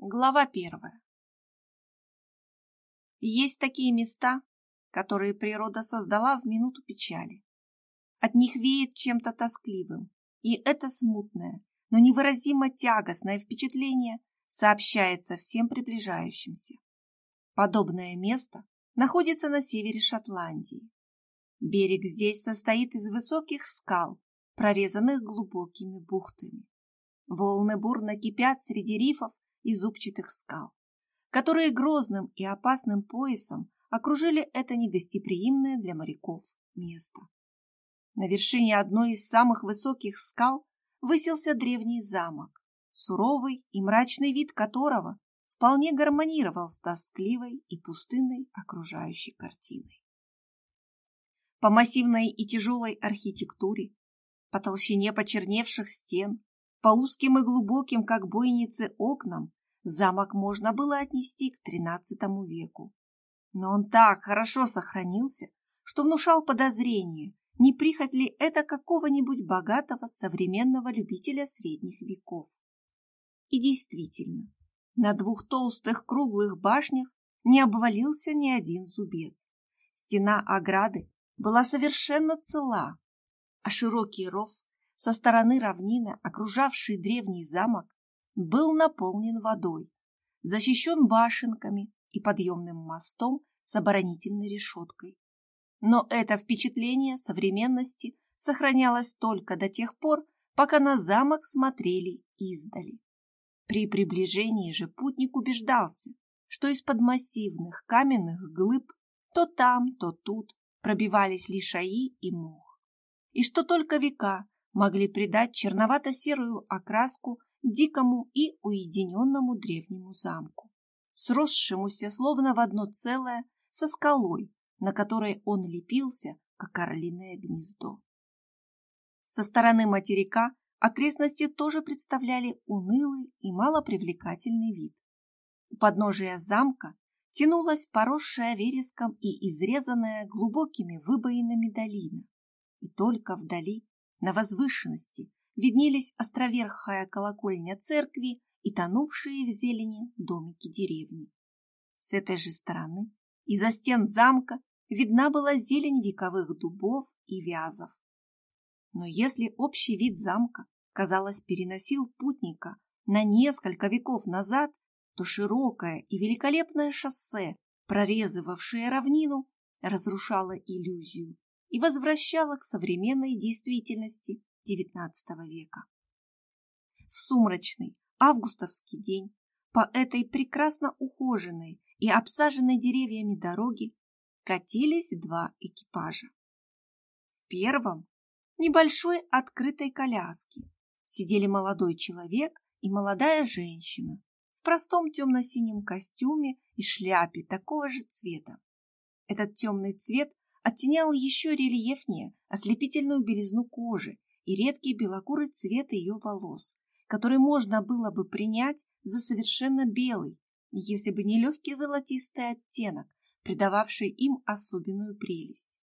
Глава первая. Есть такие места, которые природа создала в минуту печали. От них веет чем-то тоскливым, и это смутное, но невыразимо тягостное впечатление сообщается всем приближающимся. Подобное место находится на севере Шотландии. Берег здесь состоит из высоких скал, прорезанных глубокими бухтами. Волны бурно кипят среди рифов и зубчатых скал, которые грозным и опасным поясом окружили это негостеприимное для моряков место. На вершине одной из самых высоких скал высился древний замок, суровый и мрачный вид которого вполне гармонировал с тоскливой и пустынной окружающей картиной. По массивной и тяжелой архитектуре, по толщине почерневших стен, по узким и глубоким, как бойницы, окнам Замок можно было отнести к XIII веку. Но он так хорошо сохранился, что внушал подозрение, не прихоть ли это какого-нибудь богатого современного любителя средних веков. И действительно, на двух толстых круглых башнях не обвалился ни один зубец. Стена ограды была совершенно цела, а широкий ров со стороны равнины, окружавший древний замок, был наполнен водой, защищен башенками и подъемным мостом с оборонительной решеткой. Но это впечатление современности сохранялось только до тех пор, пока на замок смотрели издали. При приближении же путник убеждался, что из-под массивных каменных глыб то там, то тут пробивались лишаи и мох, и что только века могли придать черновато-серую окраску дикому и уединенному древнему замку, сросшемуся словно в одно целое со скалой, на которой он лепился, как орлиное гнездо. Со стороны материка окрестности тоже представляли унылый и малопривлекательный вид. У подножия замка тянулась поросшая вереском и изрезанная глубокими выбоинами долина, и только вдали, на возвышенности, виднелись островерхая колокольня церкви и тонувшие в зелени домики деревни. С этой же стороны, из-за стен замка, видна была зелень вековых дубов и вязов. Но если общий вид замка, казалось, переносил путника на несколько веков назад, то широкое и великолепное шоссе, прорезывавшее равнину, разрушало иллюзию и возвращало к современной действительности XIX века. В сумрачный августовский день по этой прекрасно ухоженной и обсаженной деревьями дороге катились два экипажа. В первом небольшой открытой коляске сидели молодой человек и молодая женщина в простом темно-синем костюме и шляпе такого же цвета. Этот темный цвет оттенял еще рельефнее ослепительную белизну кожи и редкий белокурый цвет ее волос, который можно было бы принять за совершенно белый, если бы не легкий золотистый оттенок, придававший им особенную прелесть.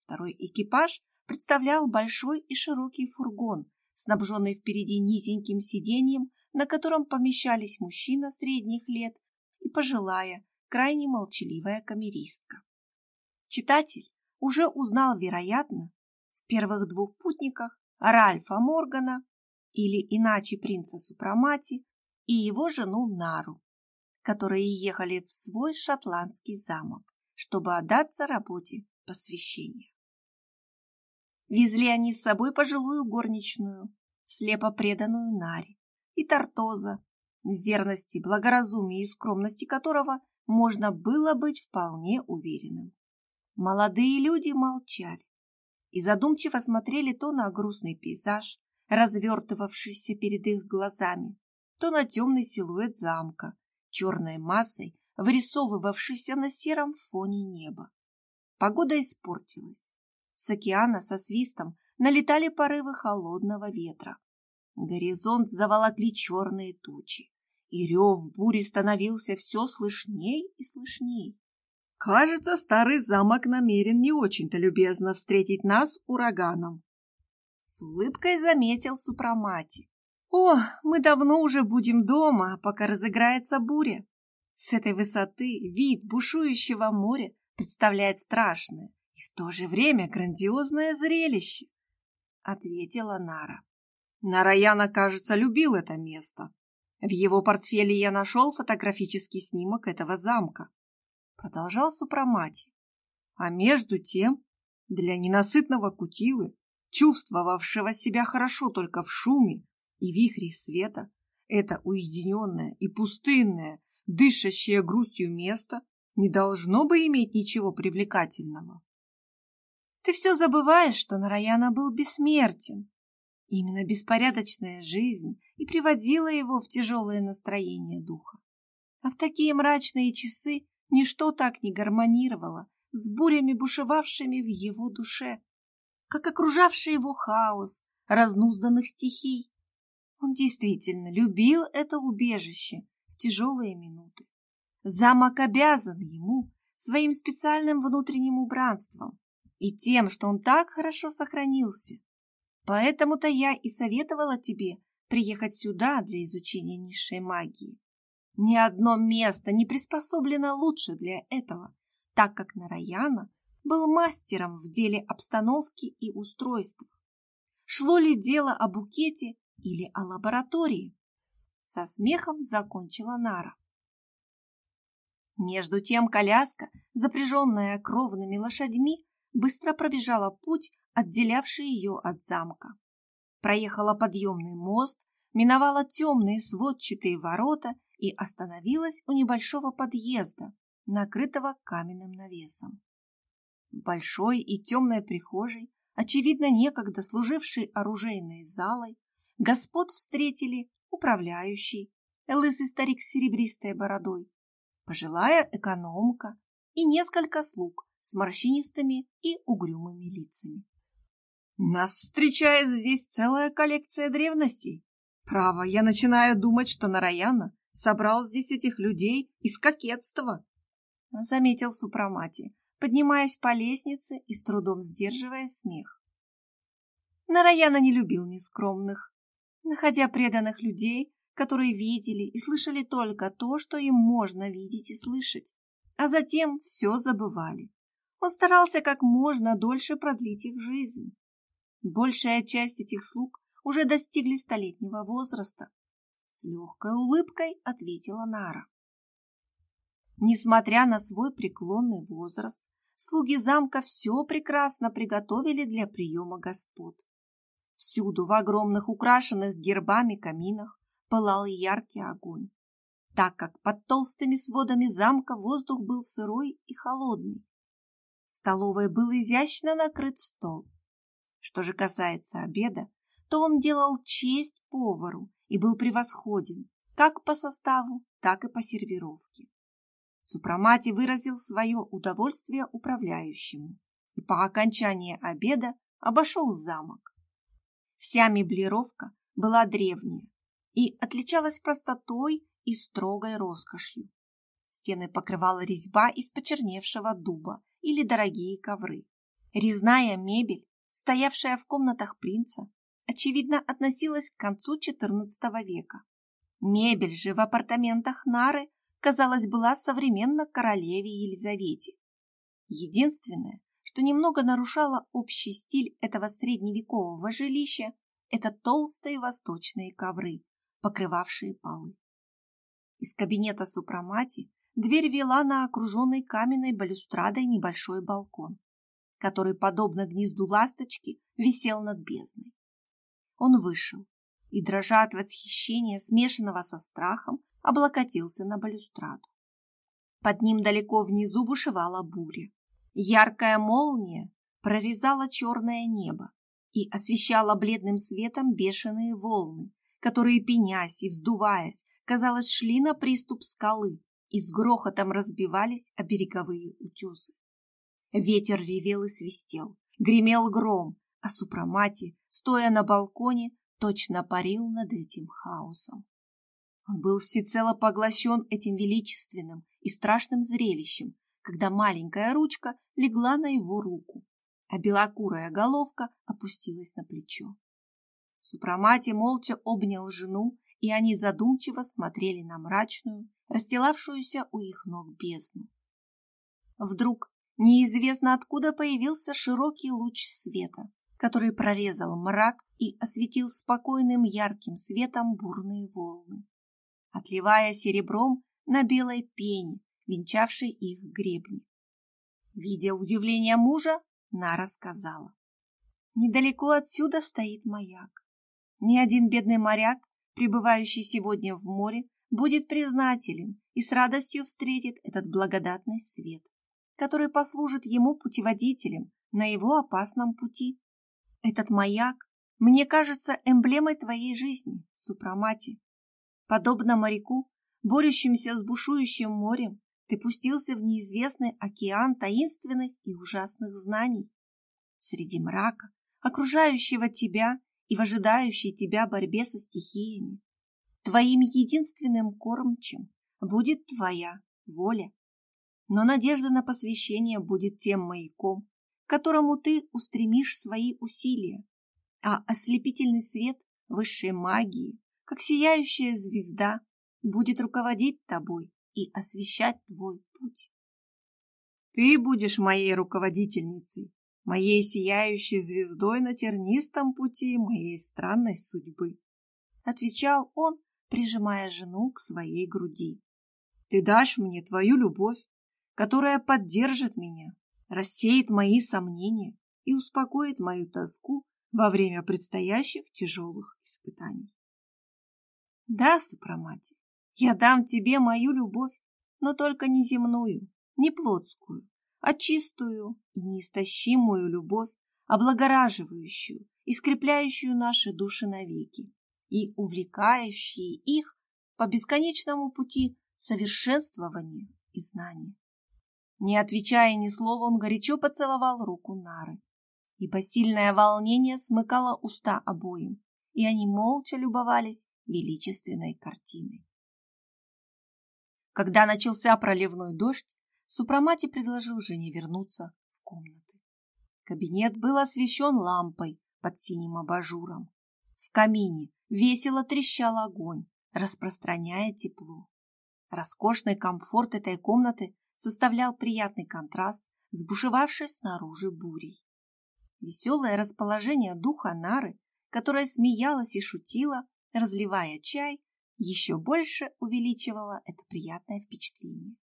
Второй экипаж представлял большой и широкий фургон, снабженный впереди низеньким сиденьем, на котором помещались мужчина средних лет и пожилая, крайне молчаливая камеристка. Читатель уже узнал, вероятно, в первых двух путниках Ральфа Моргана, или иначе принца Супрамати, и его жену Нару, которые ехали в свой шотландский замок, чтобы отдаться работе посвящения. Везли они с собой пожилую горничную, слепо преданную Наре, и Тартоза, в верности, благоразумии и скромности которого можно было быть вполне уверенным. Молодые люди молчали, и задумчиво смотрели то на грустный пейзаж, развертывавшийся перед их глазами, то на темный силуэт замка, черной массой, вырисовывавшийся на сером фоне неба. Погода испортилась. С океана со свистом налетали порывы холодного ветра. Горизонт заволокли черные тучи, и рев бури становился все слышней и слышней. Кажется, старый замок намерен не очень-то любезно встретить нас ураганом. С улыбкой заметил Супрамати. О, мы давно уже будем дома, пока разыграется буря. С этой высоты вид бушующего моря представляет страшное и в то же время грандиозное зрелище, ответила Нара. Нараяна, кажется, любил это место. В его портфеле я нашел фотографический снимок этого замка. Продолжал Супрамати. А между тем, для ненасытного кутилы, чувствовавшего себя хорошо только в шуме и вихре света, это уединенное и пустынное, дышащее грустью место не должно бы иметь ничего привлекательного. Ты все забываешь, что Нараяна был бессмертен. Именно беспорядочная жизнь и приводила его в тяжелое настроение духа. А в такие мрачные часы ничто так не гармонировало с бурями, бушевавшими в его душе, как окружавший его хаос разнузданных стихий. Он действительно любил это убежище в тяжелые минуты. Замок обязан ему своим специальным внутренним убранством и тем, что он так хорошо сохранился. Поэтому-то я и советовала тебе приехать сюда для изучения низшей магии. Ни одно место не приспособлено лучше для этого, так как Нараяна был мастером в деле обстановки и устройства. Шло ли дело о букете или о лаборатории? Со смехом закончила Нара. Между тем коляска, запряженная кровными лошадьми, быстро пробежала путь, отделявший ее от замка. Проехала подъемный мост, миновала темные сводчатые ворота и остановилась у небольшого подъезда, накрытого каменным навесом. Большой и темной прихожей, очевидно, некогда служившей оружейной залой, господ встретили управляющий, лысый старик с серебристой бородой, пожилая экономка и несколько слуг с морщинистыми и угрюмыми лицами. Нас встречает здесь целая коллекция древностей. Право, я начинаю думать, что Нараяна собрал здесь этих людей из кокетства, заметил Супрамати, поднимаясь по лестнице и с трудом сдерживая смех. Нараяна не любил нескромных. Находя преданных людей, которые видели и слышали только то, что им можно видеть и слышать, а затем все забывали. Он старался как можно дольше продлить их жизнь. Большая часть этих слуг уже достигли столетнего возраста. Легкой улыбкой ответила Нара. Несмотря на свой преклонный возраст, слуги замка все прекрасно приготовили для приема господ. Всюду в огромных украшенных гербами каминах пылал яркий огонь, так как под толстыми сводами замка воздух был сырой и холодный. В столовой был изящно накрыт стол. Что же касается обеда, то он делал честь повару и был превосходен как по составу, так и по сервировке. Супрамати выразил свое удовольствие управляющему и по окончании обеда обошел замок. Вся меблировка была древняя, и отличалась простотой и строгой роскошью. Стены покрывала резьба из почерневшего дуба или дорогие ковры. Резная мебель, стоявшая в комнатах принца, очевидно относилась к концу XIV века. Мебель же в апартаментах Нары, казалось, была современно королеве Елизавете. Единственное, что немного нарушало общий стиль этого средневекового жилища, это толстые восточные ковры, покрывавшие полы. Из кабинета супрамати дверь вела на окруженный каменной балюстрадой небольшой балкон, который, подобно гнезду ласточки, висел над бездной. Он вышел и, дрожа от восхищения, смешанного со страхом, облокотился на балюстраду. Под ним далеко внизу бушевала буря. Яркая молния прорезала черное небо и освещала бледным светом бешеные волны, которые, пенясь и вздуваясь, казалось, шли на приступ скалы и с грохотом разбивались о береговые утесы. Ветер ревел и свистел, гремел гром, а Супрамати, стоя на балконе, точно парил над этим хаосом. Он был всецело поглощен этим величественным и страшным зрелищем, когда маленькая ручка легла на его руку, а белокурая головка опустилась на плечо. Супрамати молча обнял жену, и они задумчиво смотрели на мрачную, расстилавшуюся у их ног бездну. Вдруг неизвестно откуда появился широкий луч света, который прорезал мрак и осветил спокойным ярким светом бурные волны, отливая серебром на белой пене, венчавшей их гребни. Видя удивление мужа, Нара сказала. Недалеко отсюда стоит маяк. Ни один бедный моряк, пребывающий сегодня в море, будет признателен и с радостью встретит этот благодатный свет, который послужит ему путеводителем на его опасном пути. Этот маяк, мне кажется, эмблемой твоей жизни, Супрамати. Подобно моряку, борющимся с бушующим морем, ты пустился в неизвестный океан таинственных и ужасных знаний. Среди мрака, окружающего тебя и в ожидающей тебя борьбе со стихиями, твоим единственным кормчем будет твоя воля. Но надежда на посвящение будет тем маяком, которому ты устремишь свои усилия, а ослепительный свет высшей магии, как сияющая звезда, будет руководить тобой и освещать твой путь. Ты будешь моей руководительницей, моей сияющей звездой на тернистом пути моей странной судьбы, отвечал он, прижимая жену к своей груди. Ты дашь мне твою любовь, которая поддержит меня, рассеет мои сомнения и успокоит мою тоску во время предстоящих тяжелых испытаний. Да, Супрамати, я дам тебе мою любовь, но только не земную, не плотскую, а чистую и неистощимую любовь, облагораживающую и скрепляющую наши души навеки и увлекающие их по бесконечному пути совершенствования и знания. Не отвечая ни слова, он горячо поцеловал руку Нары, ибо сильное волнение смыкало уста обоим, и они молча любовались величественной картиной. Когда начался проливной дождь, Супрамати предложил жене вернуться в комнаты. Кабинет был освещен лампой под синим абажуром. В камине весело трещал огонь, распространяя тепло. Роскошный комфорт этой комнаты составлял приятный контраст с бушевавшей снаружи бурей. Веселое расположение духа Нары, которая смеялась и шутила, разливая чай, еще больше увеличивало это приятное впечатление.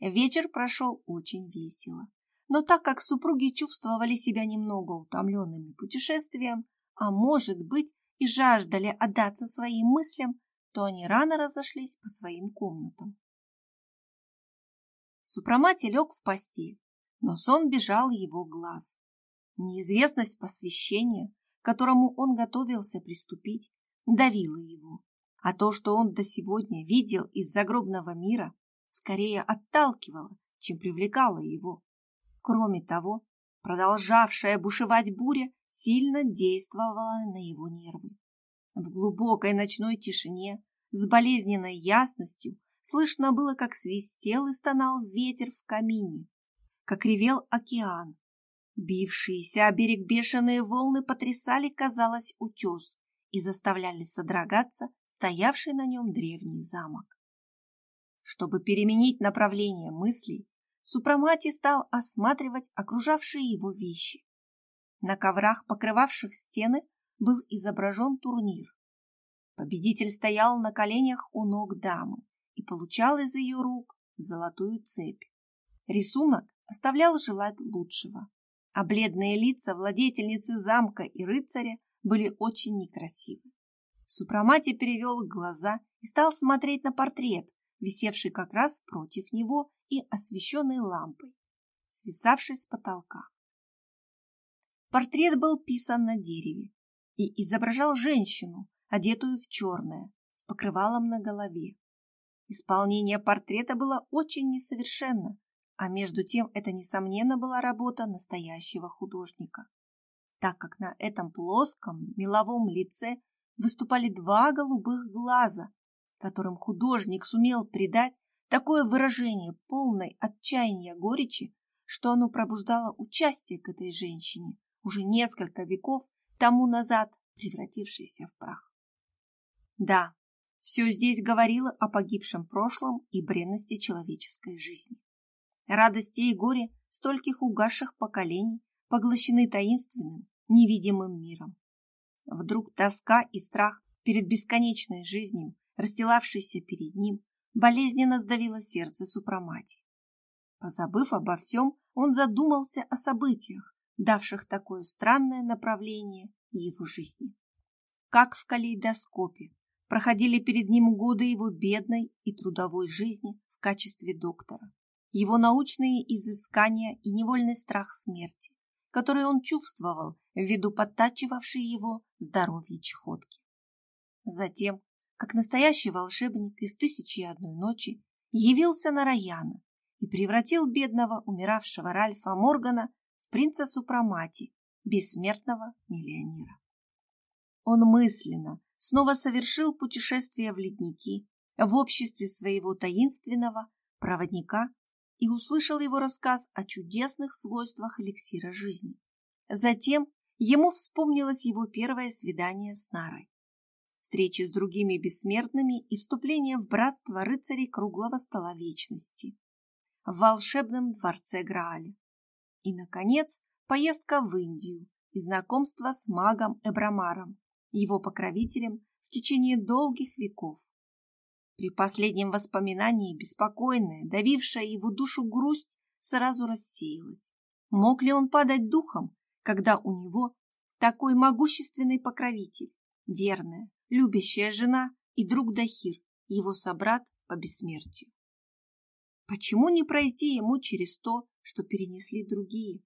Вечер прошел очень весело, но так как супруги чувствовали себя немного утомленными путешествием, а может быть и жаждали отдаться своим мыслям, то они рано разошлись по своим комнатам. Супрамати лег в постель, но сон бежал его глаз. Неизвестность посвящения, которому он готовился приступить, давила его а то, что он до сегодня видел из загробного мира, скорее отталкивало, чем привлекало его. Кроме того, продолжавшая бушевать буря сильно действовала на его нервы. В глубокой ночной тишине, с болезненной ясностью, слышно было, как свистел и стонал ветер в камине, как ревел океан. Бившиеся о берег бешеные волны потрясали, казалось, утес, и заставляли содрогаться стоявший на нем древний замок. Чтобы переменить направление мыслей, Супрамати стал осматривать окружавшие его вещи. На коврах, покрывавших стены, был изображен турнир. Победитель стоял на коленях у ног дамы и получал из ее рук золотую цепь. Рисунок оставлял желать лучшего, а бледные лица владетельницы замка и рыцаря были очень некрасивы. Супрамати перевел глаза и стал смотреть на портрет, висевший как раз против него и освещенный лампой, свисавшей с потолка. Портрет был писан на дереве и изображал женщину, одетую в черное, с покрывалом на голове. Исполнение портрета было очень несовершенно, а между тем это, несомненно, была работа настоящего художника так как на этом плоском меловом лице выступали два голубых глаза, которым художник сумел придать такое выражение полной отчаяния горечи, что оно пробуждало участие к этой женщине, уже несколько веков тому назад превратившийся в прах. Да, все здесь говорило о погибшем прошлом и бренности человеческой жизни. Радости и горе стольких угасших поколений поглощены таинственным, невидимым миром. Вдруг тоска и страх перед бесконечной жизнью, расстилавшейся перед ним, болезненно сдавило сердце Супрамати. Позабыв обо всем, он задумался о событиях, давших такое странное направление его жизни. Как в калейдоскопе проходили перед ним годы его бедной и трудовой жизни в качестве доктора, его научные изыскания и невольный страх смерти, который он чувствовал ввиду подтачивавшей его здоровье чехотки. Затем, как настоящий волшебник из «Тысячи и одной ночи», явился на Раяна и превратил бедного умиравшего Ральфа Моргана в принца Супрамати, бессмертного миллионера. Он мысленно снова совершил путешествие в ледники в обществе своего таинственного проводника и услышал его рассказ о чудесных свойствах эликсира жизни. Затем ему вспомнилось его первое свидание с Нарой, встречи с другими бессмертными и вступление в братство рыцарей круглого стола вечности в волшебном дворце Грааля. И, наконец, поездка в Индию и знакомство с магом Эбрамаром, его покровителем в течение долгих веков. При последнем воспоминании беспокойная, давившая его душу грусть, сразу рассеялась. Мог ли он падать духом, когда у него такой могущественный покровитель, верная, любящая жена и друг Дахир, его собрат по бессмертию? Почему не пройти ему через то, что перенесли другие?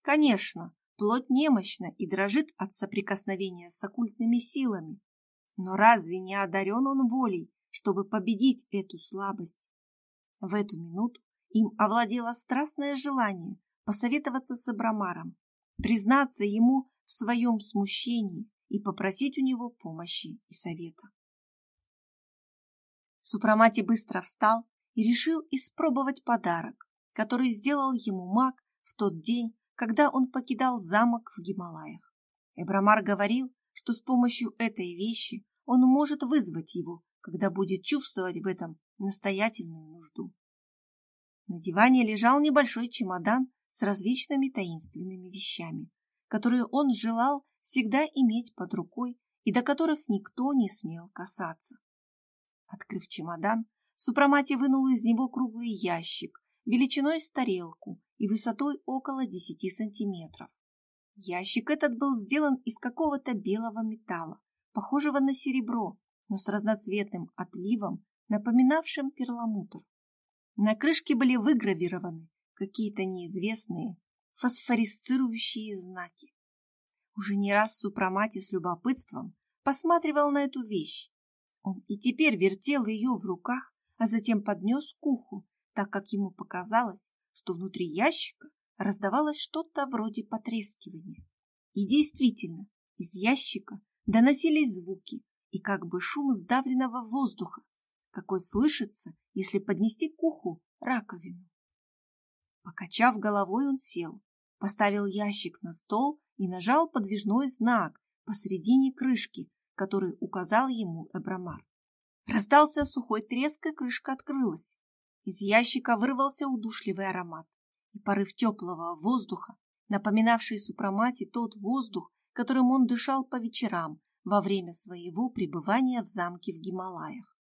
Конечно, плоть немощна и дрожит от соприкосновения с оккультными силами. Но разве не одарен он волей, чтобы победить эту слабость? В эту минуту им овладело страстное желание посоветоваться с Абрамаром, признаться ему в своем смущении и попросить у него помощи и совета. Супрамати быстро встал и решил испробовать подарок, который сделал ему маг в тот день, когда он покидал замок в Гималаях. Эбрамар говорил, что с помощью этой вещи он может вызвать его, когда будет чувствовать в этом настоятельную нужду. На диване лежал небольшой чемодан с различными таинственными вещами, которые он желал всегда иметь под рукой и до которых никто не смел касаться. Открыв чемодан, Супрамати вынул из него круглый ящик, величиной с тарелку и высотой около 10 сантиметров. Ящик этот был сделан из какого-то белого металла, похожего на серебро, но с разноцветным отливом, напоминавшим перламутр. На крышке были выгравированы какие-то неизвестные фосфорисцирующие знаки. Уже не раз Супрамати с любопытством посматривал на эту вещь. Он и теперь вертел ее в руках, а затем поднес к уху, так как ему показалось, что внутри ящика раздавалось что-то вроде потрескивания. И действительно, из ящика доносились звуки и как бы шум сдавленного воздуха, какой слышится, если поднести к уху раковину. Покачав головой, он сел, поставил ящик на стол и нажал подвижной знак посредине крышки, который указал ему Эбрамар. Раздался сухой треск, и крышка открылась. Из ящика вырвался удушливый аромат, и порыв теплого воздуха, напоминавший Супрамати тот воздух, которым он дышал по вечерам во время своего пребывания в замке в Гималаях.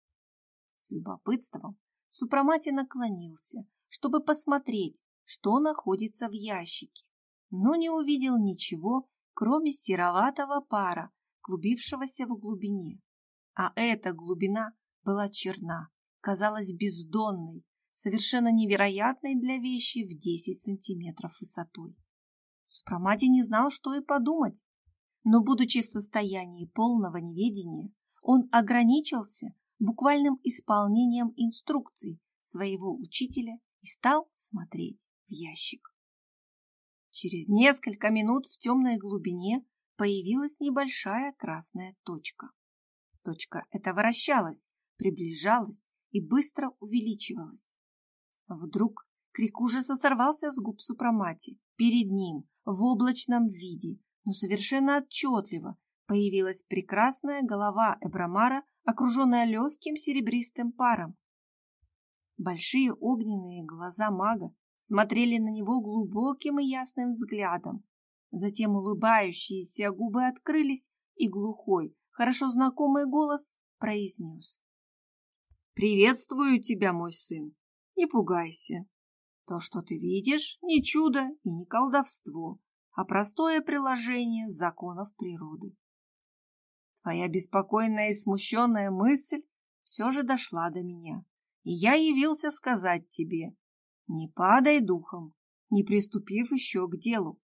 С любопытством Супрамати наклонился, чтобы посмотреть, что находится в ящике, но не увидел ничего, кроме сероватого пара, клубившегося в глубине а эта глубина была черна, казалась бездонной, совершенно невероятной для вещи в 10 сантиметров высотой. Супрамати не знал, что и подумать, но, будучи в состоянии полного неведения, он ограничился буквальным исполнением инструкций своего учителя и стал смотреть в ящик. Через несколько минут в темной глубине появилась небольшая красная точка. Точка эта вращалась, приближалась и быстро увеличивалась. Вдруг крик ужаса сорвался с губ Супрамати. Перед ним, в облачном виде, но совершенно отчетливо, появилась прекрасная голова Эбрамара, окруженная легким серебристым паром. Большие огненные глаза мага смотрели на него глубоким и ясным взглядом. Затем улыбающиеся губы открылись, и глухой, хорошо знакомый голос произнес. «Приветствую тебя, мой сын. Не пугайся. То, что ты видишь, не чудо и не колдовство, а простое приложение законов природы. Твоя беспокойная и смущенная мысль все же дошла до меня, и я явился сказать тебе, не падай духом, не приступив еще к делу,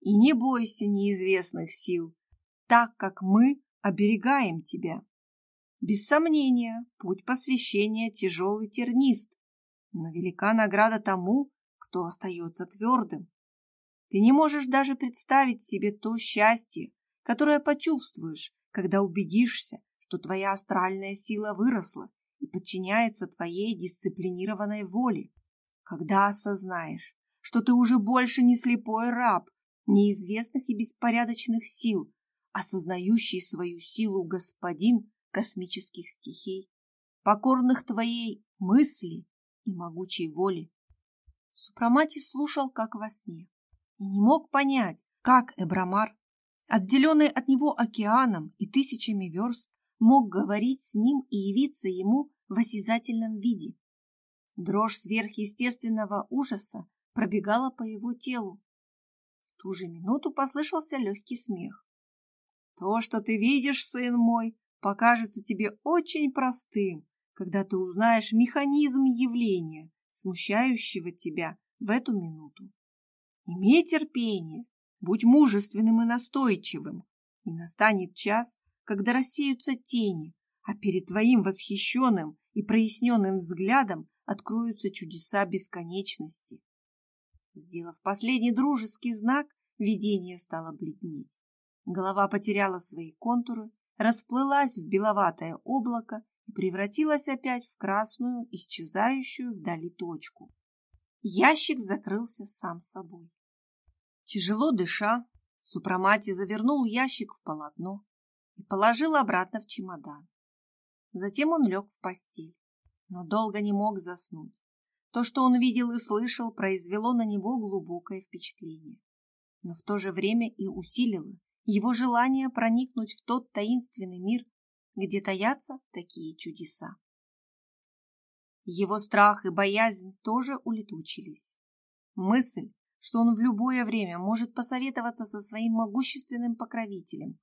и не бойся неизвестных сил, так как мы оберегаем тебя. Без сомнения, путь посвящения тяжелый тернист, но велика награда тому, кто остается твердым. Ты не можешь даже представить себе то счастье, которое почувствуешь, когда убедишься, что твоя астральная сила выросла и подчиняется твоей дисциплинированной воле, когда осознаешь, что ты уже больше не слепой раб неизвестных и беспорядочных сил, осознающий свою силу господин космических стихий, покорных твоей мысли и могучей воли. Супрамати слушал, как во сне и не мог понять, как Эбрамар, отделенный от него океаном и тысячами верст, мог говорить с ним и явиться ему в осязательном виде. Дрожь сверхъестественного ужаса пробегала по его телу. В ту же минуту послышался легкий смех. «То, что ты видишь, сын мой, покажется тебе очень простым, когда ты узнаешь механизм явления, смущающего тебя в эту минуту. Имей терпение, будь мужественным и настойчивым, и настанет час, когда рассеются тени, а перед твоим восхищенным и проясненным взглядом откроются чудеса бесконечности. Сделав последний дружеский знак, видение стало бледнеть. Голова потеряла свои контуры, расплылась в беловатое облако и превратилась опять в красную, исчезающую вдали точку. Ящик закрылся сам собой. Тяжело дыша, Супрамати завернул ящик в полотно и положил обратно в чемодан. Затем он лег в постель, но долго не мог заснуть. То, что он видел и слышал, произвело на него глубокое впечатление, но в то же время и усилило его желание проникнуть в тот таинственный мир, где таятся такие чудеса. Его страх и боязнь тоже улетучились. Мысль, что он в любое время может посоветоваться со своим могущественным покровителем,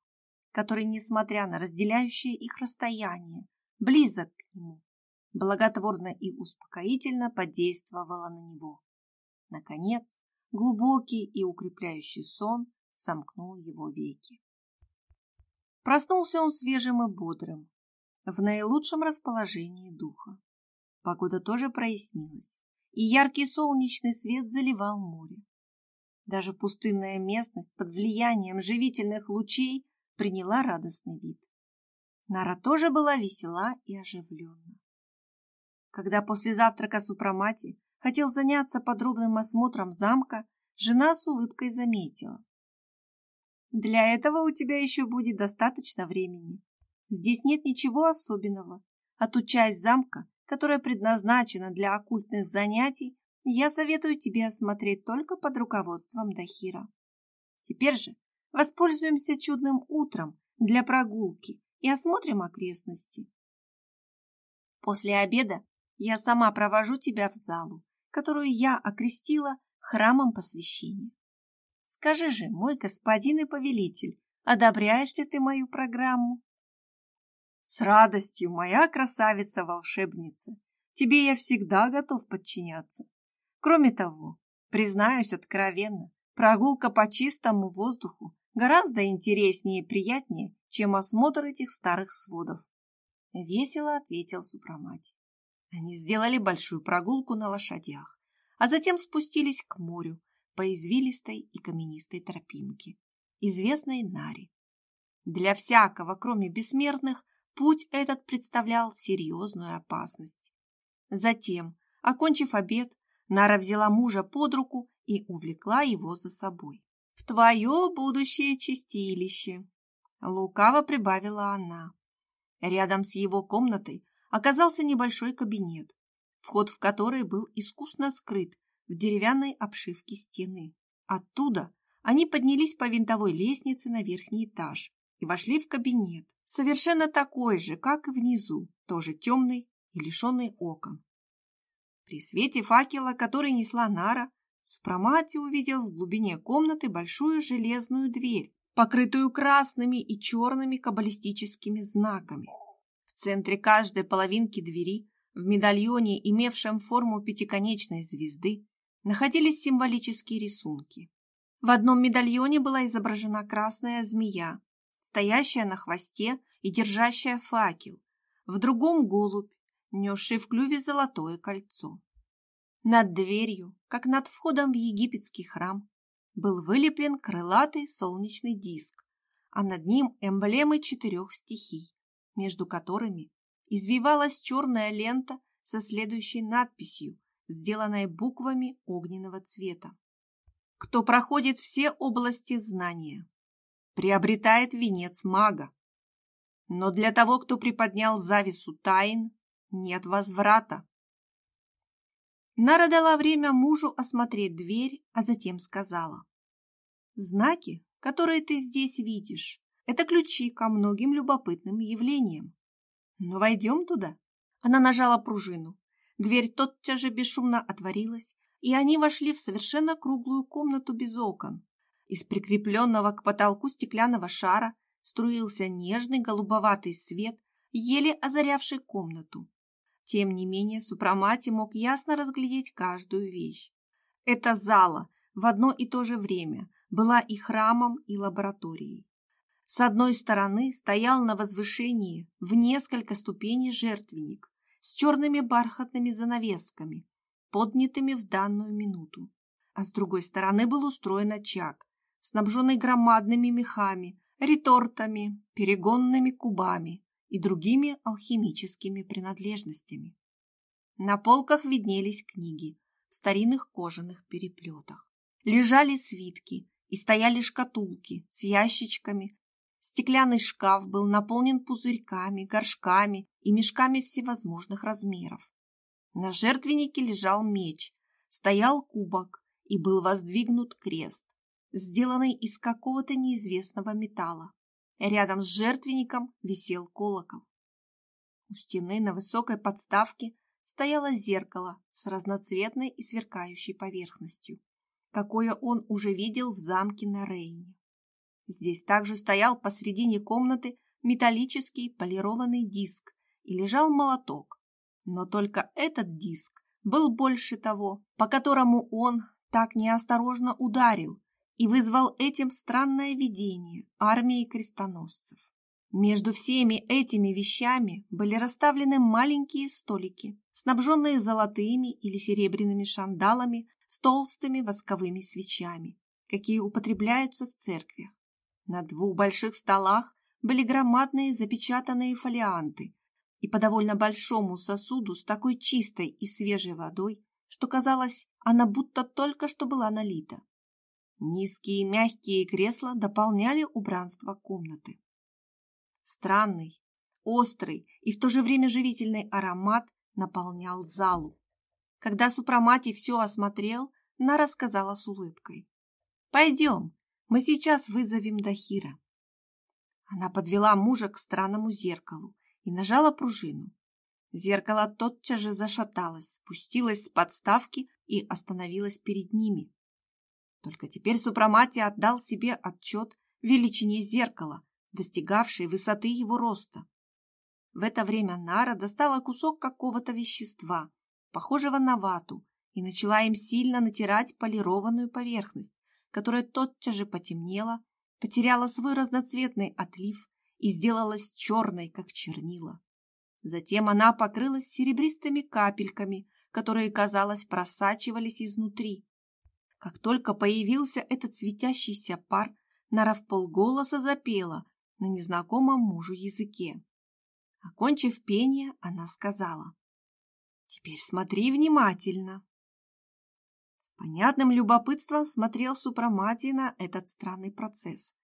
который, несмотря на разделяющее их расстояние, близок к нему, благотворно и успокоительно подействовала на него. Наконец, глубокий и укрепляющий сон сомкнул его веки. Проснулся он свежим и бодрым, в наилучшем расположении духа. Погода тоже прояснилась, и яркий солнечный свет заливал море. Даже пустынная местность под влиянием живительных лучей приняла радостный вид. Нара тоже была весела и оживленна. Когда после завтрака Супрамати хотел заняться подробным осмотром замка, жена с улыбкой заметила. «Для этого у тебя еще будет достаточно времени. Здесь нет ничего особенного, а ту часть замка, которая предназначена для оккультных занятий, я советую тебе осмотреть только под руководством Дахира. Теперь же воспользуемся чудным утром для прогулки и осмотрим окрестности. После обеда я сама провожу тебя в залу, которую я окрестила храмом посвящения. Скажи же, мой господин и повелитель, одобряешь ли ты мою программу? С радостью, моя красавица-волшебница. Тебе я всегда готов подчиняться. Кроме того, признаюсь откровенно, прогулка по чистому воздуху гораздо интереснее и приятнее, чем осмотр этих старых сводов. Весело ответил Супрамати. Они сделали большую прогулку на лошадях, а затем спустились к морю по извилистой и каменистой тропинке, известной Наре. Для всякого, кроме бессмертных, Путь этот представлял серьезную опасность. Затем, окончив обед, Нара взяла мужа под руку и увлекла его за собой. «В твое будущее чистилище!» Лукаво прибавила она. Рядом с его комнатой оказался небольшой кабинет, вход в который был искусно скрыт в деревянной обшивке стены. Оттуда они поднялись по винтовой лестнице на верхний этаж и вошли в кабинет, совершенно такой же, как и внизу, тоже темный и лишенный окон. При свете факела, который несла Нара, Спромати увидел в глубине комнаты большую железную дверь, покрытую красными и черными каббалистическими знаками. В центре каждой половинки двери, в медальоне, имевшем форму пятиконечной звезды, находились символические рисунки. В одном медальоне была изображена красная змея, стоящая на хвосте и держащая факел, в другом голубь, несший в клюве золотое кольцо. Над дверью, как над входом в египетский храм, был вылеплен крылатый солнечный диск, а над ним эмблемы четырех стихий, между которыми извивалась черная лента со следующей надписью, сделанной буквами огненного цвета. Кто проходит все области знания, приобретает венец мага. Но для того, кто приподнял завесу тайн, нет возврата. Нара дала время мужу осмотреть дверь, а затем сказала. Знаки, которые ты здесь видишь, это ключи ко многим любопытным явлениям. Но войдем туда. Она нажала пружину. Дверь тотчас же бесшумно отворилась, и они вошли в совершенно круглую комнату без окон. Из прикрепленного к потолку стеклянного шара струился нежный голубоватый свет, еле озарявший комнату. Тем не менее, Супрамати мог ясно разглядеть каждую вещь. Эта зала в одно и то же время была и храмом, и лабораторией. С одной стороны стоял на возвышении в несколько ступеней жертвенник с черными бархатными занавесками, поднятыми в данную минуту, а с другой стороны был устроен очаг, снабженный громадными мехами, ретортами, перегонными кубами, и другими алхимическими принадлежностями. На полках виднелись книги в старинных кожаных переплетах. Лежали свитки и стояли шкатулки с ящичками. Стеклянный шкаф был наполнен пузырьками, горшками и мешками всевозможных размеров. На жертвеннике лежал меч, стоял кубок и был воздвигнут крест, сделанный из какого-то неизвестного металла. Рядом с жертвенником висел колокол. У стены на высокой подставке стояло зеркало с разноцветной и сверкающей поверхностью, какое он уже видел в замке на Рейне. Здесь также стоял посредине комнаты металлический полированный диск и лежал молоток, но только этот диск был больше того, по которому он так неосторожно ударил, и вызвал этим странное видение армии крестоносцев. Между всеми этими вещами были расставлены маленькие столики, снабженные золотыми или серебряными шандалами с толстыми восковыми свечами, какие употребляются в церквях. На двух больших столах были громадные запечатанные фолианты, и по довольно большому сосуду с такой чистой и свежей водой, что казалось, она будто только что была налита. Низкие мягкие кресла дополняли убранство комнаты. Странный, острый и в то же время живительный аромат наполнял залу. Когда Супрамати все осмотрел, Нара сказала с улыбкой. «Пойдем, мы сейчас вызовем Дахира». Она подвела мужа к странному зеркалу и нажала пружину. Зеркало тотчас же зашаталось, спустилось с подставки и остановилось перед ними. Только теперь Супрамати отдал себе отчет в величине зеркала, достигавшей высоты его роста. В это время Нара достала кусок какого-то вещества, похожего на вату, и начала им сильно натирать полированную поверхность, которая тотчас же потемнела, потеряла свой разноцветный отлив и сделалась черной, как чернила. Затем она покрылась серебристыми капельками, которые, казалось, просачивались изнутри, как только появился этот светящийся пар, Нара в полголоса запела на незнакомом мужу языке. Окончив пение, она сказала, «Теперь смотри внимательно». Понятным любопытством смотрел Супрамати на этот странный процесс.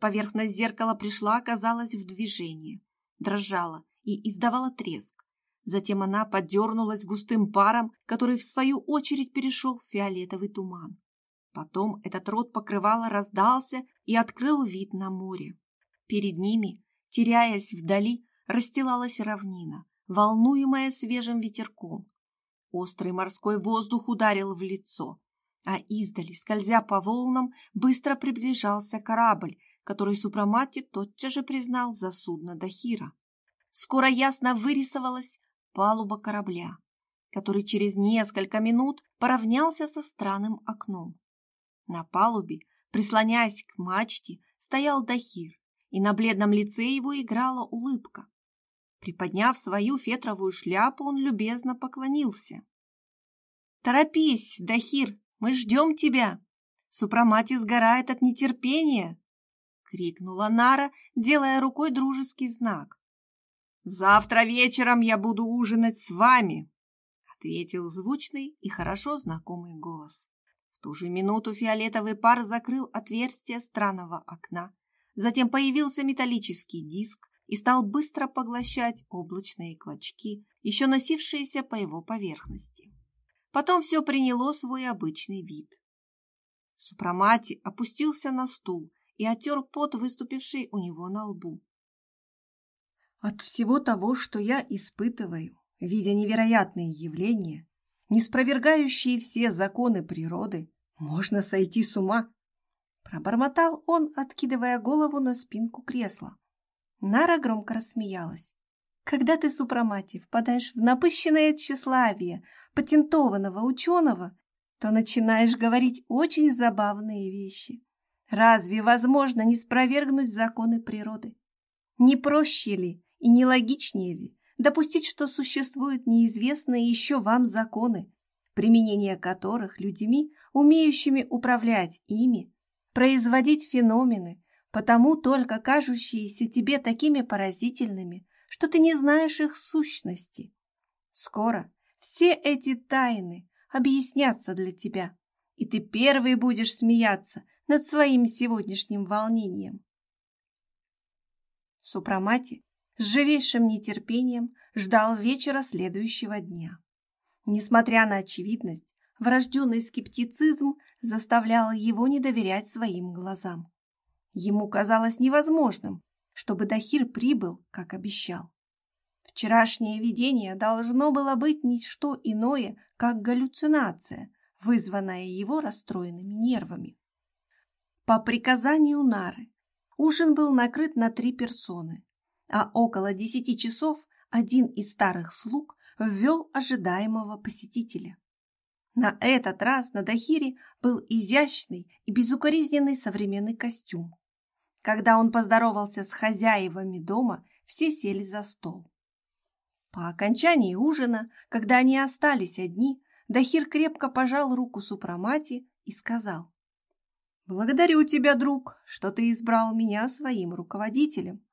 Поверхность зеркала пришла, оказалась в движение, дрожала и издавала треск. Затем она подернулась густым паром, который в свою очередь перешел в фиолетовый туман. Потом этот рот покрывала раздался и открыл вид на море. Перед ними, теряясь вдали, расстилалась равнина, волнуемая свежим ветерком. Острый морской воздух ударил в лицо, а издали, скользя по волнам, быстро приближался корабль, который Супрамати тотчас же признал за судно Дахира. Скоро ясно вырисовалась палуба корабля, который через несколько минут поравнялся со странным окном. На палубе, прислоняясь к мачте, стоял Дахир, и на бледном лице его играла улыбка. Приподняв свою фетровую шляпу, он любезно поклонился. «Торопись, Дахир, мы ждем тебя! Супрамати сгорает от нетерпения!» — крикнула Нара, делая рукой дружеский знак. «Завтра вечером я буду ужинать с вами!» — ответил звучный и хорошо знакомый голос. В ту же минуту фиолетовый пар закрыл отверстие странного окна. Затем появился металлический диск и стал быстро поглощать облачные клочки, еще носившиеся по его поверхности. Потом все приняло свой обычный вид. Супрамати опустился на стул и отер пот, выступивший у него на лбу. От всего того, что я испытываю, видя невероятные явления, не спровергающие все законы природы, можно сойти с ума. Пробормотал он, откидывая голову на спинку кресла. Нара громко рассмеялась. Когда ты, Супрамати, впадаешь в напыщенное тщеславие патентованного ученого, то начинаешь говорить очень забавные вещи. Разве возможно не спровергнуть законы природы? Не проще ли и не логичнее ли допустить, что существуют неизвестные еще вам законы, применение которых людьми, умеющими управлять ими, производить феномены, потому только кажущиеся тебе такими поразительными, что ты не знаешь их сущности. Скоро все эти тайны объяснятся для тебя, и ты первый будешь смеяться над своим сегодняшним волнением. Супрамати с живейшим нетерпением ждал вечера следующего дня. Несмотря на очевидность, врожденный скептицизм заставлял его не доверять своим глазам. Ему казалось невозможным, чтобы Дахир прибыл, как обещал. Вчерашнее видение должно было быть ничто иное, как галлюцинация, вызванная его расстроенными нервами. По приказанию Нары ужин был накрыт на три персоны, а около десяти часов один из старых слуг ввел ожидаемого посетителя. На этот раз на Дахире был изящный и безукоризненный современный костюм. Когда он поздоровался с хозяевами дома, все сели за стол. По окончании ужина, когда они остались одни, Дахир крепко пожал руку Супрамати и сказал, «Благодарю тебя, друг, что ты избрал меня своим руководителем.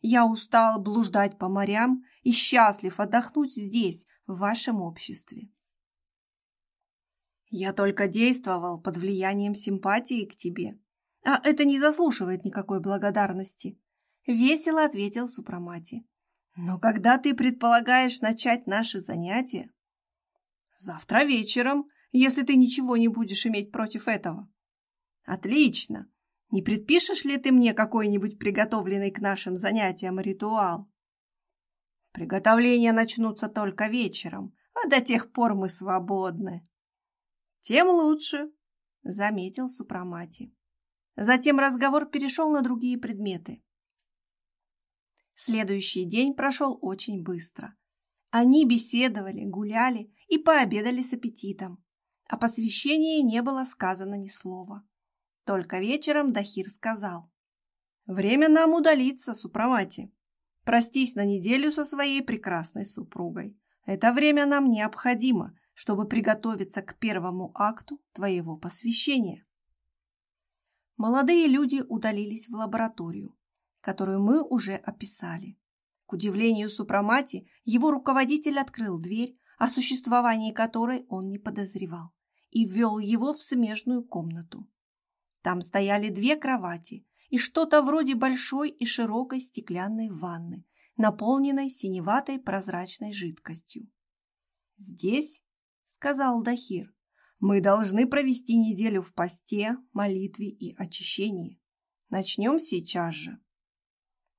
Я устал блуждать по морям и счастлив отдохнуть здесь, в вашем обществе. Я только действовал под влиянием симпатии к тебе, а это не заслуживает никакой благодарности, весело ответил Супрамати. Но когда ты предполагаешь начать наши занятия? Завтра вечером, если ты ничего не будешь иметь против этого. Отлично. Не предпишешь ли ты мне какой-нибудь приготовленный к нашим занятиям ритуал? Приготовления начнутся только вечером, а до тех пор мы свободны. Тем лучше, заметил Супрамати. Затем разговор перешел на другие предметы. Следующий день прошел очень быстро. Они беседовали, гуляли и пообедали с аппетитом. О посвящении не было сказано ни слова. Только вечером Дахир сказал. «Время нам удалиться, Супрамати. Простись на неделю со своей прекрасной супругой. Это время нам необходимо, чтобы приготовиться к первому акту твоего посвящения». Молодые люди удалились в лабораторию, которую мы уже описали. К удивлению Супрамати, его руководитель открыл дверь, о существовании которой он не подозревал, и ввел его в смежную комнату. Там стояли две кровати, и что-то вроде большой и широкой стеклянной ванны, наполненной синеватой прозрачной жидкостью. «Здесь», — сказал Дахир, — «мы должны провести неделю в посте, молитве и очищении. Начнем сейчас же».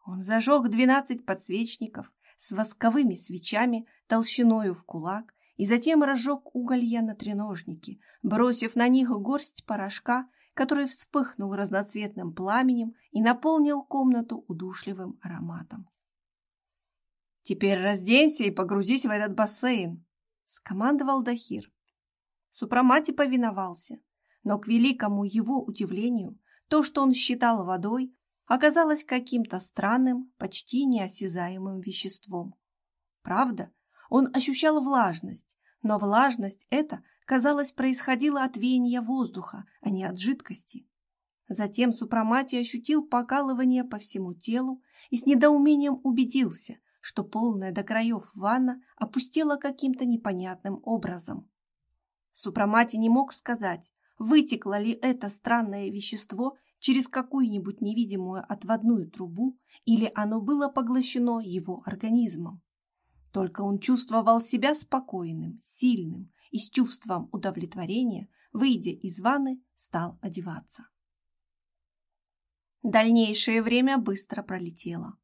Он зажег двенадцать подсвечников с восковыми свечами толщиною в кулак и затем разжег уголья на треножнике, бросив на них горсть порошка, который вспыхнул разноцветным пламенем и наполнил комнату удушливым ароматом. «Теперь разденься и погрузись в этот бассейн», — скомандовал Дахир. Супрамати повиновался, но к великому его удивлению то, что он считал водой, оказалось каким-то странным, почти неосязаемым веществом. Правда, он ощущал влажность, но влажность эта, казалось, происходила от веяния воздуха, а не от жидкости. Затем Супрамати ощутил покалывание по всему телу и с недоумением убедился, что полная до краев ванна опустела каким-то непонятным образом. Супрамати не мог сказать, вытекло ли это странное вещество через какую-нибудь невидимую отводную трубу или оно было поглощено его организмом. Только он чувствовал себя спокойным, сильным и с чувством удовлетворения, выйдя из ванны, стал одеваться. Дальнейшее время быстро пролетело.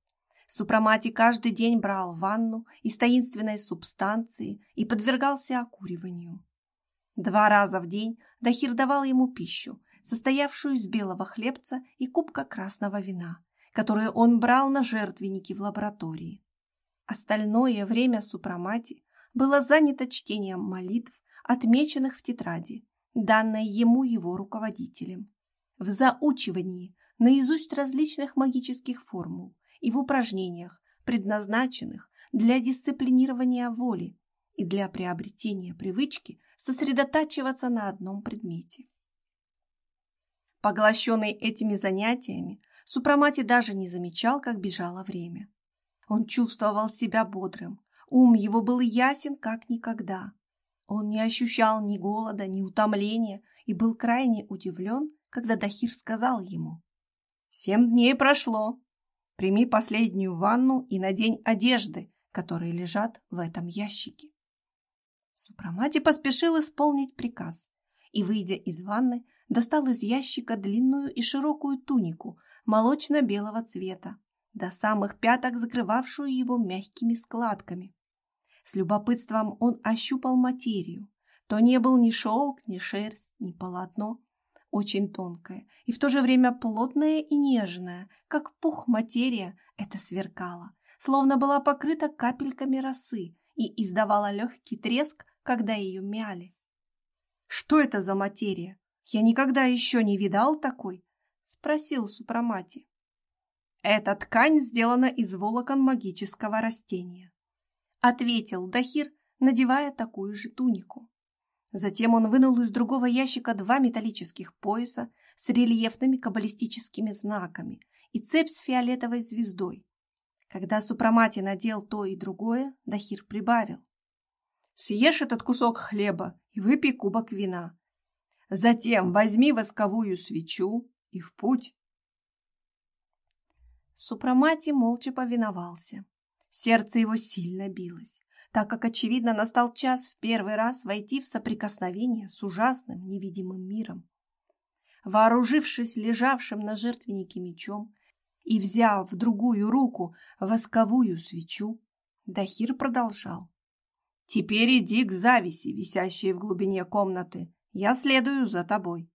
Супрамати каждый день брал ванну из таинственной субстанции и подвергался окуриванию. Два раза в день Дахир давал ему пищу, состоявшую из белого хлебца и кубка красного вина, которое он брал на жертвенники в лаборатории. Остальное время Супрамати было занято чтением молитв, отмеченных в тетради, данной ему его руководителем, в заучивании наизусть различных магических формул, и в упражнениях, предназначенных для дисциплинирования воли и для приобретения привычки сосредотачиваться на одном предмете. Поглощенный этими занятиями, Супрамати даже не замечал, как бежало время. Он чувствовал себя бодрым, ум его был ясен, как никогда. Он не ощущал ни голода, ни утомления и был крайне удивлен, когда Дахир сказал ему. «Семь дней прошло, Прими последнюю ванну и надень одежды, которые лежат в этом ящике. Супрамати поспешил исполнить приказ и, выйдя из ванны, достал из ящика длинную и широкую тунику молочно-белого цвета, до самых пяток закрывавшую его мягкими складками. С любопытством он ощупал материю. То не был ни шелк, ни шерсть, ни полотно, очень тонкая и в то же время плотная и нежная, как пух материя, это сверкало, словно была покрыта капельками росы и издавала легкий треск, когда ее мяли. «Что это за материя? Я никогда еще не видал такой?» — спросил Супрамати. «Эта ткань сделана из волокон магического растения», — ответил Дахир, надевая такую же тунику. Затем он вынул из другого ящика два металлических пояса с рельефными каббалистическими знаками и цепь с фиолетовой звездой. Когда Супрамати надел то и другое, Дахир прибавил. «Съешь этот кусок хлеба и выпей кубок вина. Затем возьми восковую свечу и в путь». Супрамати молча повиновался. Сердце его сильно билось так как, очевидно, настал час в первый раз войти в соприкосновение с ужасным невидимым миром. Вооружившись лежавшим на жертвеннике мечом и взяв в другую руку восковую свечу, Дахир продолжал. «Теперь иди к зависи, висящей в глубине комнаты. Я следую за тобой».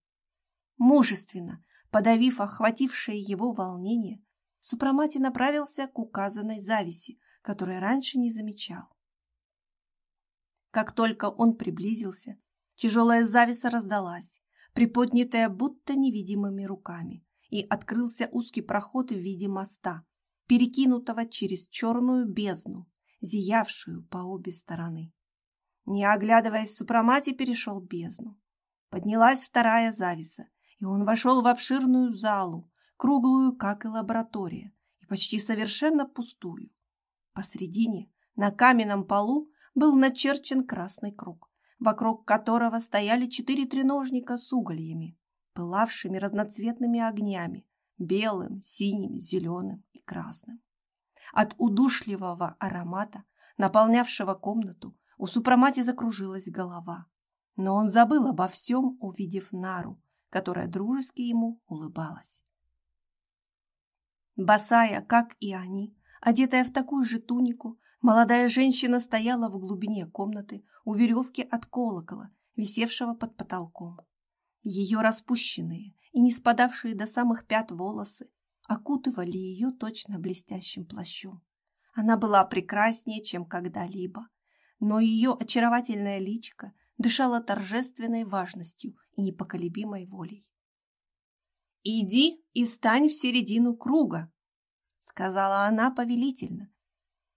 Мужественно, подавив охватившее его волнение, Супрамати направился к указанной зависи, которой раньше не замечал. Как только он приблизился, тяжелая зависа раздалась, приподнятая будто невидимыми руками, и открылся узкий проход в виде моста, перекинутого через черную бездну, зиявшую по обе стороны. Не оглядываясь, Супрамати перешел бездну. Поднялась вторая зависа, и он вошел в обширную залу, круглую, как и лаборатория, и почти совершенно пустую. Посредине, на каменном полу, был начерчен красный круг, вокруг которого стояли четыре треножника с угольями, пылавшими разноцветными огнями, белым, синим, зеленым и красным. От удушливого аромата, наполнявшего комнату, у Супрамати закружилась голова. Но он забыл обо всем, увидев Нару, которая дружески ему улыбалась. Босая, как и они, одетая в такую же тунику, молодая женщина стояла в глубине комнаты у веревки от колокола, висевшего под потолком. Ее распущенные и не спадавшие до самых пят волосы окутывали ее точно блестящим плащом. Она была прекраснее, чем когда-либо, но ее очаровательное личико дышало торжественной важностью и непоколебимой волей. «Иди и стань в середину круга», — сказала она повелительно.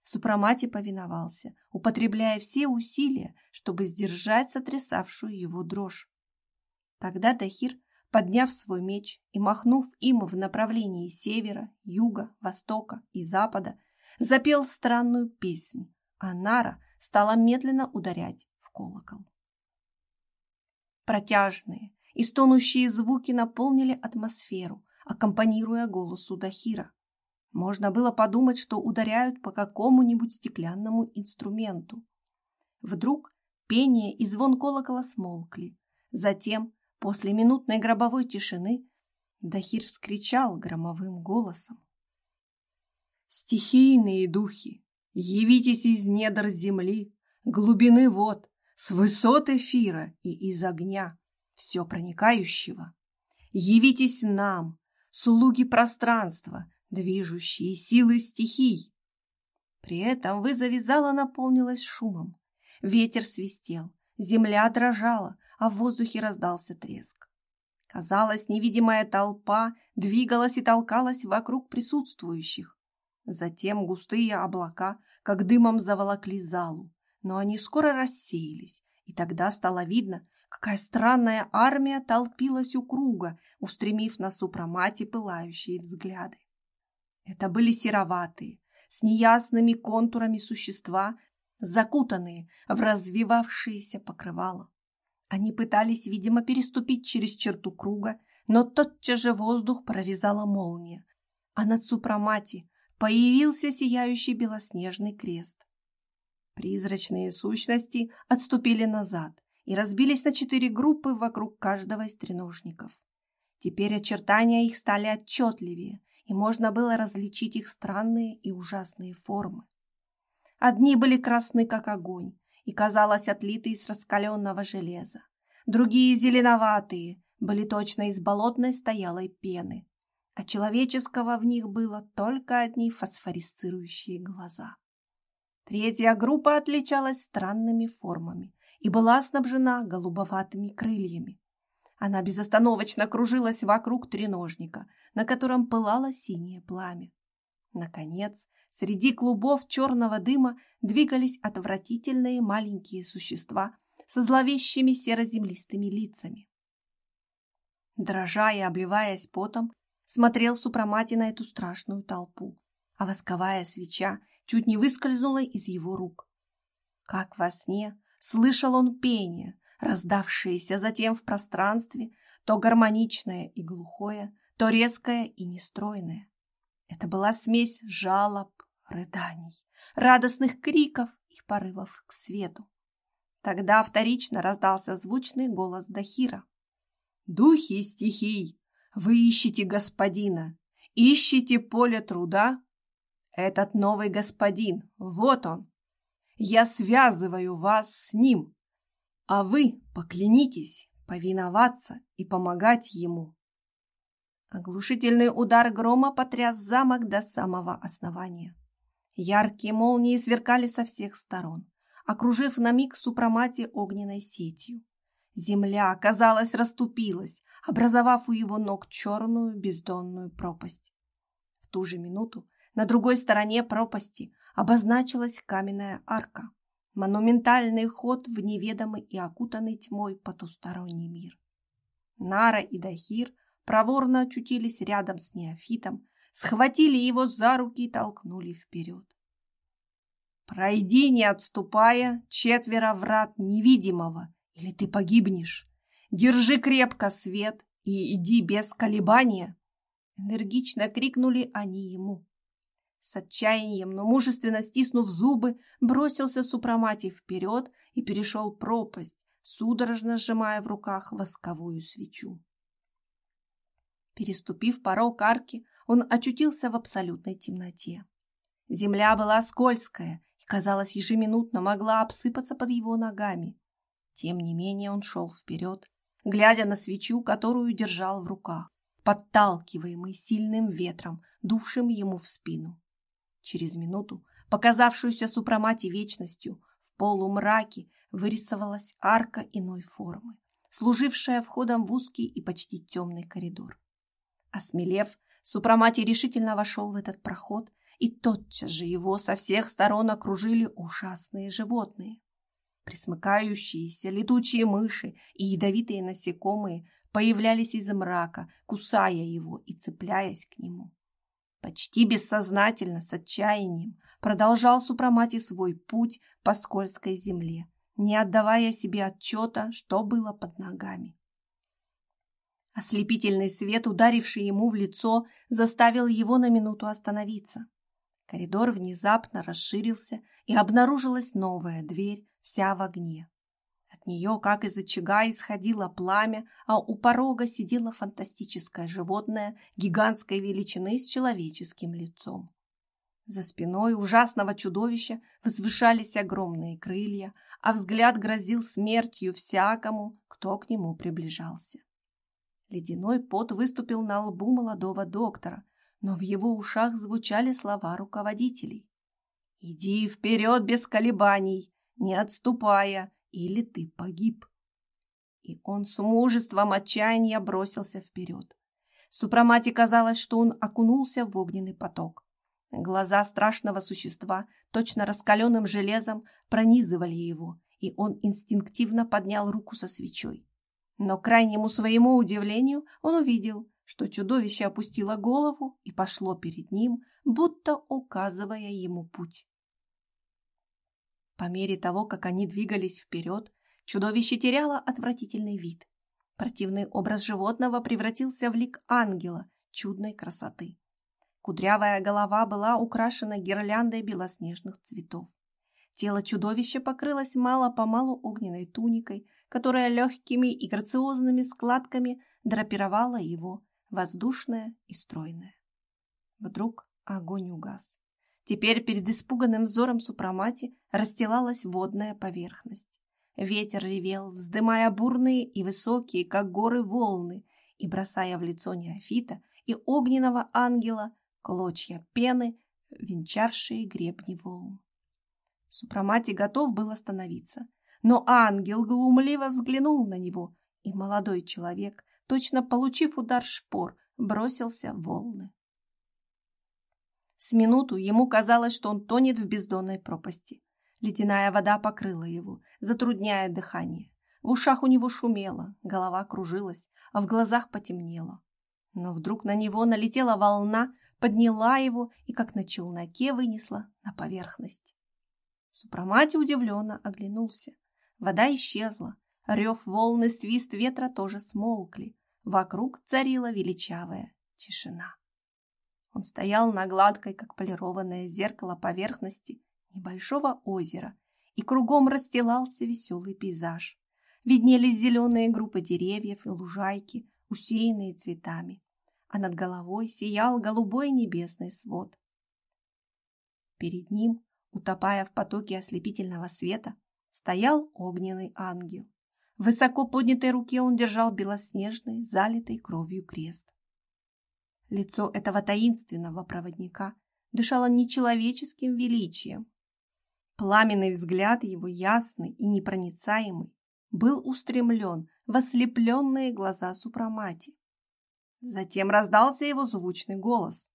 Супрамати повиновался, употребляя все усилия, чтобы сдержать сотрясавшую его дрожь. Тогда Дахир, подняв свой меч и махнув им в направлении севера, юга, востока и запада, запел странную песнь, а Нара стала медленно ударять в колокол. Протяжные и стонущие звуки наполнили атмосферу, аккомпанируя голосу Дахира. Можно было подумать, что ударяют по какому-нибудь стеклянному инструменту. Вдруг пение и звон колокола смолкли. Затем, после минутной гробовой тишины, Дахир вскричал громовым голосом. «Стихийные духи, явитесь из недр земли, глубины вод, с высот эфира и из огня, все проникающего. Явитесь нам, слуги пространства, движущие силы стихий. При этом вызове зала наполнилась шумом. Ветер свистел, земля дрожала, а в воздухе раздался треск. Казалось, невидимая толпа двигалась и толкалась вокруг присутствующих. Затем густые облака, как дымом, заволокли залу, но они скоро рассеялись, и тогда стало видно, какая странная армия толпилась у круга, устремив на супромате пылающие взгляды. Это были сероватые, с неясными контурами существа, закутанные в развивавшиеся покрывало. Они пытались, видимо, переступить через черту круга, но тотчас же воздух прорезала молния, а над супромати появился сияющий белоснежный крест. Призрачные сущности отступили назад и разбились на четыре группы вокруг каждого из треножников. Теперь очертания их стали отчетливее, и можно было различить их странные и ужасные формы. Одни были красны, как огонь, и, казалось, отлиты из раскаленного железа. Другие зеленоватые, были точно из болотной стоялой пены, а человеческого в них было только одни фосфорисцирующие глаза. Третья группа отличалась странными формами и была снабжена голубоватыми крыльями. Она безостановочно кружилась вокруг треножника, на котором пылало синее пламя. Наконец, среди клубов черного дыма двигались отвратительные маленькие существа со зловещими серо-землистыми лицами. Дрожа и обливаясь потом, смотрел Супрамати на эту страшную толпу, а восковая свеча чуть не выскользнула из его рук. Как во сне слышал он пение, раздавшееся затем в пространстве, то гармоничное и глухое, то резкое и нестройное. Это была смесь жалоб, рыданий, радостных криков и порывов к свету. Тогда вторично раздался звучный голос Дахира. «Духи стихий, вы ищете господина, ищете поле труда этот новый господин, вот он. Я связываю вас с ним, а вы поклянитесь повиноваться и помогать ему. Оглушительный удар грома потряс замок до самого основания. Яркие молнии сверкали со всех сторон, окружив на миг супромати огненной сетью. Земля, казалось, расступилась, образовав у его ног черную бездонную пропасть. В ту же минуту на другой стороне пропасти обозначилась каменная арка, монументальный ход в неведомый и окутанный тьмой потусторонний мир. Нара и Дахир проворно очутились рядом с неофитом, схватили его за руки и толкнули вперед. «Пройди, не отступая, четверо врат невидимого, или ты погибнешь. Держи крепко свет и иди без колебания. Энергично крикнули они ему. С отчаянием, но мужественно стиснув зубы, бросился Супраматий вперед и перешел пропасть, судорожно сжимая в руках восковую свечу. Переступив порог арки, он очутился в абсолютной темноте. Земля была скользкая и, казалось, ежеминутно могла обсыпаться под его ногами. Тем не менее он шел вперед, глядя на свечу, которую держал в руках, подталкиваемый сильным ветром, дувшим ему в спину. Через минуту, показавшуюся супромати вечностью, в полумраке вырисовалась арка иной формы, служившая входом в узкий и почти темный коридор. Осмелев, супромати решительно вошел в этот проход, и тотчас же его со всех сторон окружили ужасные животные. Присмыкающиеся летучие мыши и ядовитые насекомые появлялись из мрака, кусая его и цепляясь к нему. Почти бессознательно, с отчаянием, продолжал Супрамати свой путь по скользкой земле, не отдавая себе отчета, что было под ногами. Ослепительный свет, ударивший ему в лицо, заставил его на минуту остановиться. Коридор внезапно расширился, и обнаружилась новая дверь, вся в огне. От нее, как из очага, исходило пламя, а у порога сидело фантастическое животное гигантской величины с человеческим лицом. За спиной ужасного чудовища возвышались огромные крылья, а взгляд грозил смертью всякому, кто к нему приближался. Ледяной пот выступил на лбу молодого доктора, но в его ушах звучали слова руководителей. «Иди вперед без колебаний, не отступая, или ты погиб. И он с мужеством отчаяния бросился вперед. Супрамате казалось, что он окунулся в огненный поток. Глаза страшного существа, точно раскаленным железом, пронизывали его, и он инстинктивно поднял руку со свечой. Но крайнему своему удивлению он увидел, что чудовище опустило голову и пошло перед ним, будто указывая ему путь. По мере того, как они двигались вперед, чудовище теряло отвратительный вид. Противный образ животного превратился в лик ангела чудной красоты. Кудрявая голова была украшена гирляндой белоснежных цветов. Тело чудовища покрылось мало-помалу огненной туникой, которая легкими и грациозными складками драпировала его, воздушное и стройное. Вдруг огонь угас. Теперь перед испуганным взором Супрамати расстилалась водная поверхность. Ветер ревел, вздымая бурные и высокие, как горы, волны и бросая в лицо неофита и огненного ангела клочья пены, венчавшие гребни волн. Супрамати готов был остановиться, но ангел глумливо взглянул на него, и молодой человек, точно получив удар шпор, бросился в волны. С минуту ему казалось, что он тонет в бездонной пропасти. Ледяная вода покрыла его, затрудняя дыхание. В ушах у него шумело, голова кружилась, а в глазах потемнело. Но вдруг на него налетела волна, подняла его и, как на челноке, вынесла на поверхность. Супрамати удивленно оглянулся. Вода исчезла, рев волны, свист ветра тоже смолкли. Вокруг царила величавая тишина. Он стоял на гладкой, как полированное зеркало поверхности небольшого озера, и кругом расстилался веселый пейзаж. Виднелись зеленые группы деревьев и лужайки, усеянные цветами, а над головой сиял голубой небесный свод. Перед ним, утопая в потоке ослепительного света, стоял огненный ангел. В высоко поднятой руке он держал белоснежный, залитый кровью крест. Лицо этого таинственного проводника дышало нечеловеческим величием. Пламенный взгляд его, ясный и непроницаемый, был устремлен в ослепленные глаза Супрамати. Затем раздался его звучный голос.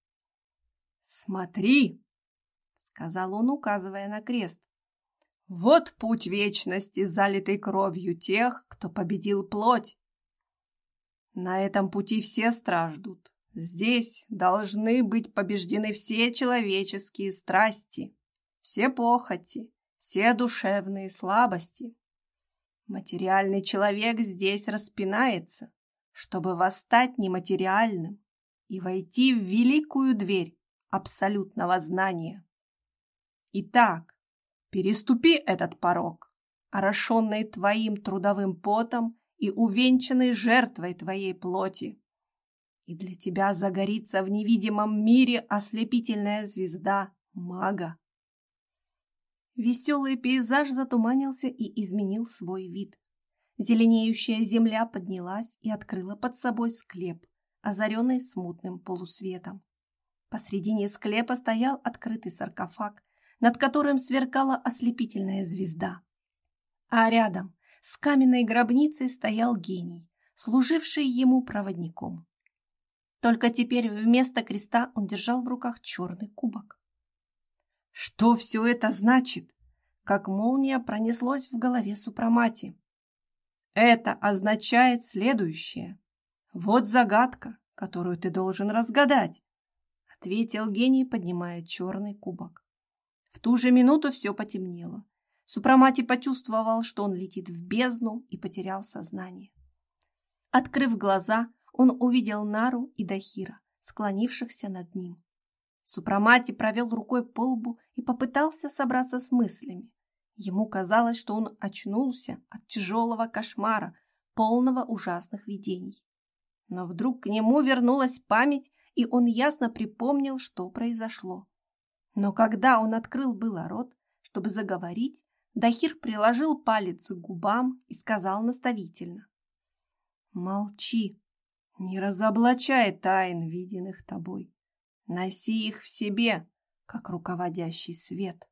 «Смотри!» — сказал он, указывая на крест. «Вот путь вечности, залитый кровью тех, кто победил плоть. На этом пути все страждут, Здесь должны быть побеждены все человеческие страсти, все похоти, все душевные слабости. Материальный человек здесь распинается, чтобы восстать нематериальным. и войти в великую дверь абсолютного знания. Итак, переступи этот порог, орошенный твоим трудовым потом и увенчанный жертвой твоей плоти. И для тебя загорится в невидимом мире ослепительная звезда мага. Веселый пейзаж затуманился и изменил свой вид. Зеленеющая земля поднялась и открыла под собой склеп, озаренный смутным полусветом. Посредине склепа стоял открытый саркофаг, над которым сверкала ослепительная звезда. А рядом с каменной гробницей стоял гений, служивший ему проводником. Только теперь вместо креста он держал в руках черный кубок. Что все это значит? Как молния пронеслось в голове Супрамати. Это означает следующее. Вот загадка, которую ты должен разгадать, ответил гений, поднимая черный кубок. В ту же минуту все потемнело. Супрамати почувствовал, что он летит в бездну и потерял сознание. Открыв глаза, он увидел Нару и Дахира, склонившихся над ним. Супрамати провел рукой по лбу и попытался собраться с мыслями. Ему казалось, что он очнулся от тяжелого кошмара, полного ужасных видений. Но вдруг к нему вернулась память, и он ясно припомнил, что произошло. Но когда он открыл было рот, чтобы заговорить, Дахир приложил палец к губам и сказал наставительно. «Молчи, не разоблачай тайн, виденных тобой. Носи их в себе, как руководящий свет».